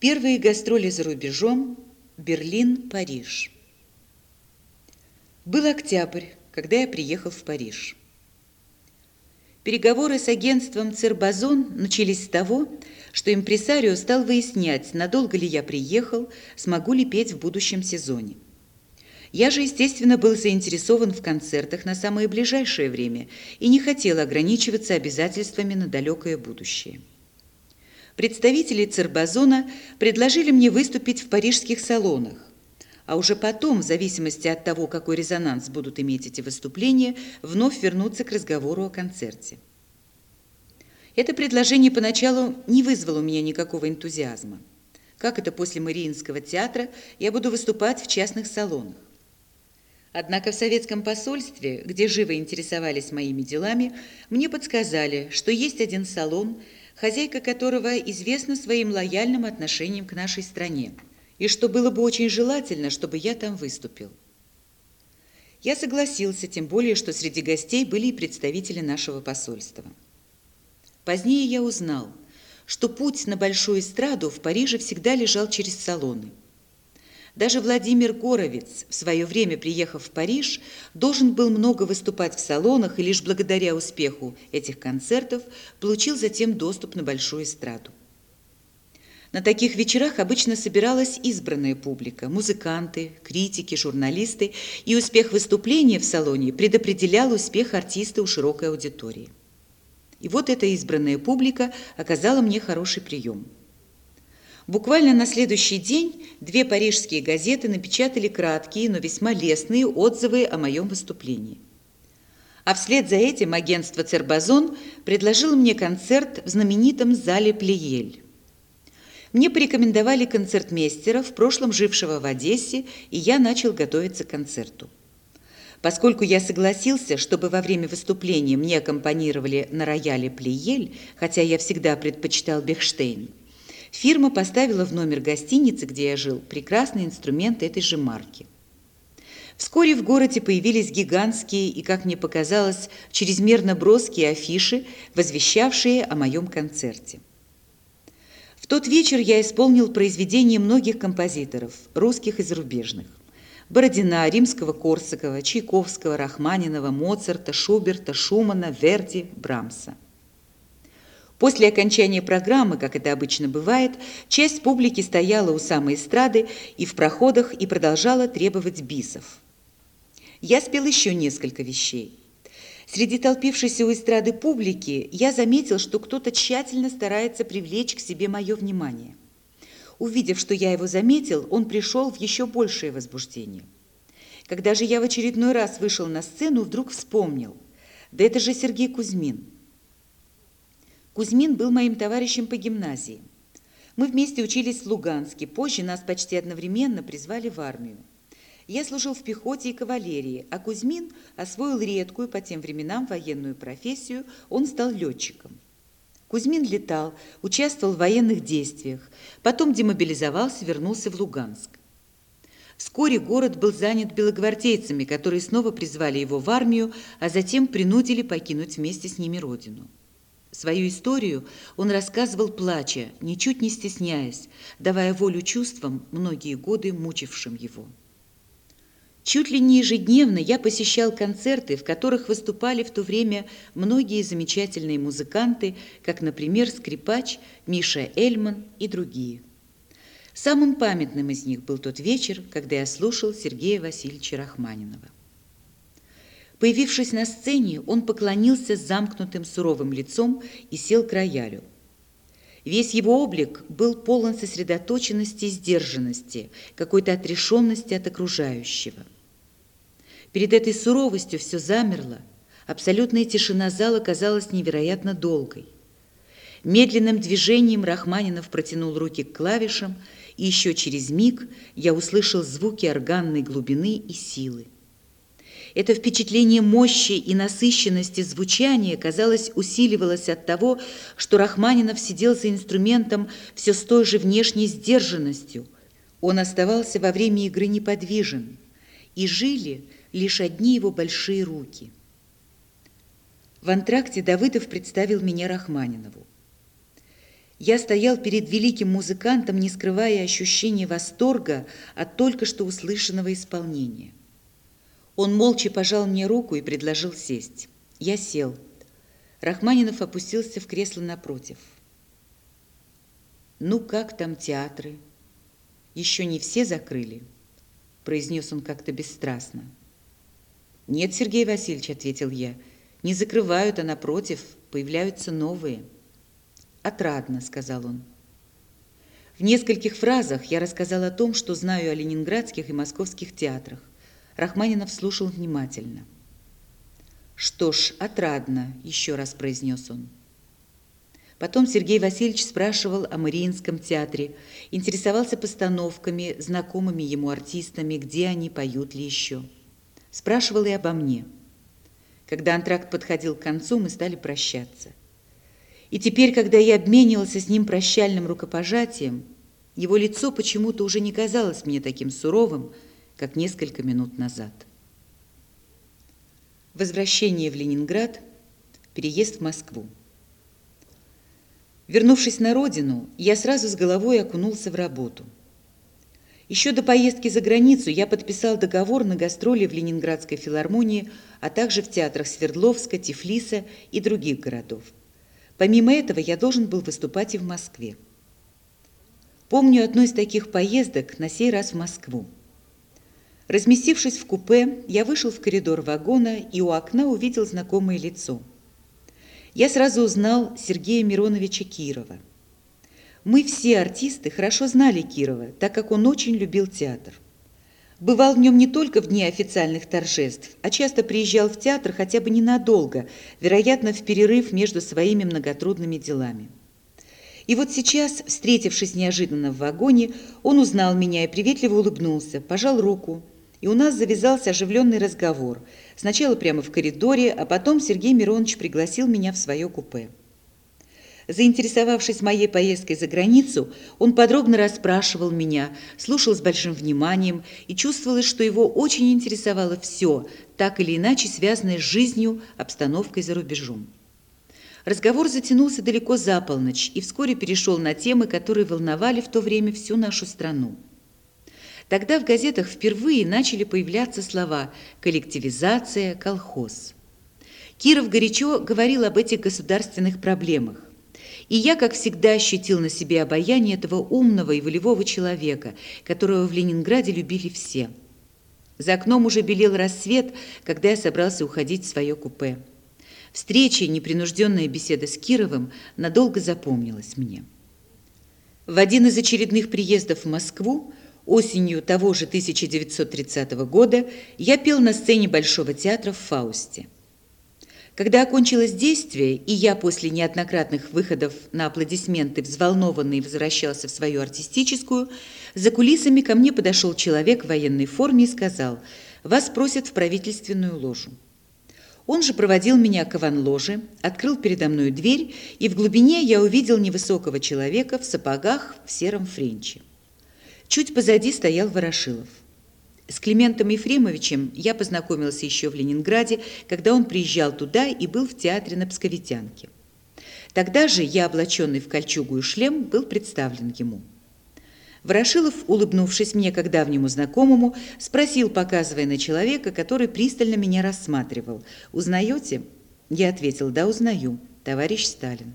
Первые гастроли за рубежом – Берлин, Париж. Был октябрь, когда я приехал в Париж. Переговоры с агентством «Цербазон» начались с того, что импресарио стал выяснять, надолго ли я приехал, смогу ли петь в будущем сезоне. Я же, естественно, был заинтересован в концертах на самое ближайшее время и не хотел ограничиваться обязательствами на далекое будущее. Представители Цербазона предложили мне выступить в парижских салонах, а уже потом, в зависимости от того, какой резонанс будут иметь эти выступления, вновь вернуться к разговору о концерте. Это предложение поначалу не вызвало у меня никакого энтузиазма. Как это после Мариинского театра я буду выступать в частных салонах? Однако в советском посольстве, где живо интересовались моими делами, мне подсказали, что есть один салон – хозяйка которого известна своим лояльным отношением к нашей стране, и что было бы очень желательно, чтобы я там выступил. Я согласился, тем более, что среди гостей были и представители нашего посольства. Позднее я узнал, что путь на большую эстраду в Париже всегда лежал через салоны – даже Владимир Горовец, в свое время приехав в Париж, должен был много выступать в салонах и лишь благодаря успеху этих концертов получил затем доступ на большую эстраду. На таких вечерах обычно собиралась избранная публика, музыканты, критики, журналисты, и успех выступления в салоне предопределял успех артиста у широкой аудитории. И вот эта избранная публика оказала мне хороший прием – Буквально на следующий день две парижские газеты напечатали краткие, но весьма лестные отзывы о моем выступлении. А вслед за этим агентство «Цербазон» предложило мне концерт в знаменитом зале «Плиель». Мне порекомендовали концертмейстера, в прошлом жившего в Одессе, и я начал готовиться к концерту. Поскольку я согласился, чтобы во время выступления мне аккомпанировали на рояле «Плиель», хотя я всегда предпочитал Бехштейн, Фирма поставила в номер гостиницы, где я жил, прекрасный инструмент этой же марки. Вскоре в городе появились гигантские и, как мне показалось, чрезмерно броские афиши, возвещавшие о моем концерте. В тот вечер я исполнил произведения многих композиторов, русских и зарубежных. Бородина, Римского-Корсакова, Чайковского, Рахманинова, Моцарта, Шуберта, Шумана, Верди, Брамса. После окончания программы, как это обычно бывает, часть публики стояла у самой эстрады и в проходах и продолжала требовать бисов. Я спел еще несколько вещей. Среди толпившейся у эстрады публики я заметил, что кто-то тщательно старается привлечь к себе мое внимание. Увидев, что я его заметил, он пришел в еще большее возбуждение. Когда же я в очередной раз вышел на сцену, вдруг вспомнил, да это же Сергей Кузьмин – Кузьмин был моим товарищем по гимназии. Мы вместе учились в Луганске, позже нас почти одновременно призвали в армию. Я служил в пехоте и кавалерии, а Кузьмин освоил редкую по тем временам военную профессию, он стал летчиком. Кузьмин летал, участвовал в военных действиях, потом демобилизовался, вернулся в Луганск. Вскоре город был занят белогвардейцами, которые снова призвали его в армию, а затем принудили покинуть вместе с ними родину. Свою историю он рассказывал плача, ничуть не стесняясь, давая волю чувствам, многие годы мучившим его. Чуть ли не ежедневно я посещал концерты, в которых выступали в то время многие замечательные музыканты, как, например, скрипач Миша Эльман и другие. Самым памятным из них был тот вечер, когда я слушал Сергея Васильевича Рахманинова. Появившись на сцене, он поклонился замкнутым суровым лицом и сел к роялю. Весь его облик был полон сосредоточенности и сдержанности, какой-то отрешенности от окружающего. Перед этой суровостью все замерло, абсолютная тишина зала казалась невероятно долгой. Медленным движением Рахманинов протянул руки к клавишам, и еще через миг я услышал звуки органной глубины и силы. Это впечатление мощи и насыщенности звучания, казалось, усиливалось от того, что Рахманинов сидел за инструментом все с той же внешней сдержанностью. Он оставался во время игры неподвижен, и жили лишь одни его большие руки. В антракте Давыдов представил меня Рахманинову. Я стоял перед великим музыкантом, не скрывая ощущения восторга от только что услышанного исполнения. Он молча пожал мне руку и предложил сесть. Я сел. Рахманинов опустился в кресло напротив. «Ну, как там театры? Еще не все закрыли?» произнес он как-то бесстрастно. «Нет, Сергей Васильевич», — ответил я, — «не закрывают, а напротив, появляются новые». «Отрадно», — сказал он. В нескольких фразах я рассказал о том, что знаю о ленинградских и московских театрах. Рахманинов слушал внимательно. «Что ж, отрадно», — еще раз произнес он. Потом Сергей Васильевич спрашивал о Мариинском театре, интересовался постановками, знакомыми ему артистами, где они, поют ли еще. Спрашивал и обо мне. Когда антракт подходил к концу, мы стали прощаться. И теперь, когда я обменивался с ним прощальным рукопожатием, его лицо почему-то уже не казалось мне таким суровым, как несколько минут назад. Возвращение в Ленинград, переезд в Москву. Вернувшись на родину, я сразу с головой окунулся в работу. Еще до поездки за границу я подписал договор на гастроли в Ленинградской филармонии, а также в театрах Свердловска, Тифлиса и других городов. Помимо этого, я должен был выступать и в Москве. Помню одну из таких поездок, на сей раз в Москву. Разместившись в купе, я вышел в коридор вагона и у окна увидел знакомое лицо – я сразу узнал Сергея Мироновича Кирова. Мы все артисты хорошо знали Кирова, так как он очень любил театр. Бывал в нем не только в дни официальных торжеств, а часто приезжал в театр хотя бы ненадолго, вероятно, в перерыв между своими многотрудными делами. И вот сейчас, встретившись неожиданно в вагоне, он узнал меня и приветливо улыбнулся, пожал руку, и у нас завязался оживленный разговор. Сначала прямо в коридоре, а потом Сергей Миронович пригласил меня в свое купе. Заинтересовавшись моей поездкой за границу, он подробно расспрашивал меня, слушал с большим вниманием и чувствовалось, что его очень интересовало все, так или иначе связанное с жизнью, обстановкой за рубежом. Разговор затянулся далеко за полночь и вскоре перешел на темы, которые волновали в то время всю нашу страну. Тогда в газетах впервые начали появляться слова «коллективизация», «колхоз». Киров горячо говорил об этих государственных проблемах. И я, как всегда, ощутил на себе обаяние этого умного и волевого человека, которого в Ленинграде любили все. За окном уже белел рассвет, когда я собрался уходить в свое купе. Встреча и непринужденная беседа с Кировым надолго запомнилась мне. В один из очередных приездов в Москву Осенью того же 1930 года я пел на сцене Большого театра в «Фаусте». Когда окончилось действие, и я после неоднократных выходов на аплодисменты взволнованный возвращался в свою артистическую, за кулисами ко мне подошел человек в военной форме и сказал «Вас просят в правительственную ложу». Он же проводил меня к аван-ложе, открыл передо мной дверь, и в глубине я увидел невысокого человека в сапогах в сером френче. Чуть позади стоял Ворошилов. С Климентом Ефремовичем я познакомился еще в Ленинграде, когда он приезжал туда и был в театре на Псковитянке. Тогда же я, облаченный в кольчугу и шлем, был представлен ему. Ворошилов, улыбнувшись мне как давнему знакомому, спросил, показывая на человека, который пристально меня рассматривал. «Узнаете?» Я ответил, «Да, узнаю. Товарищ Сталин».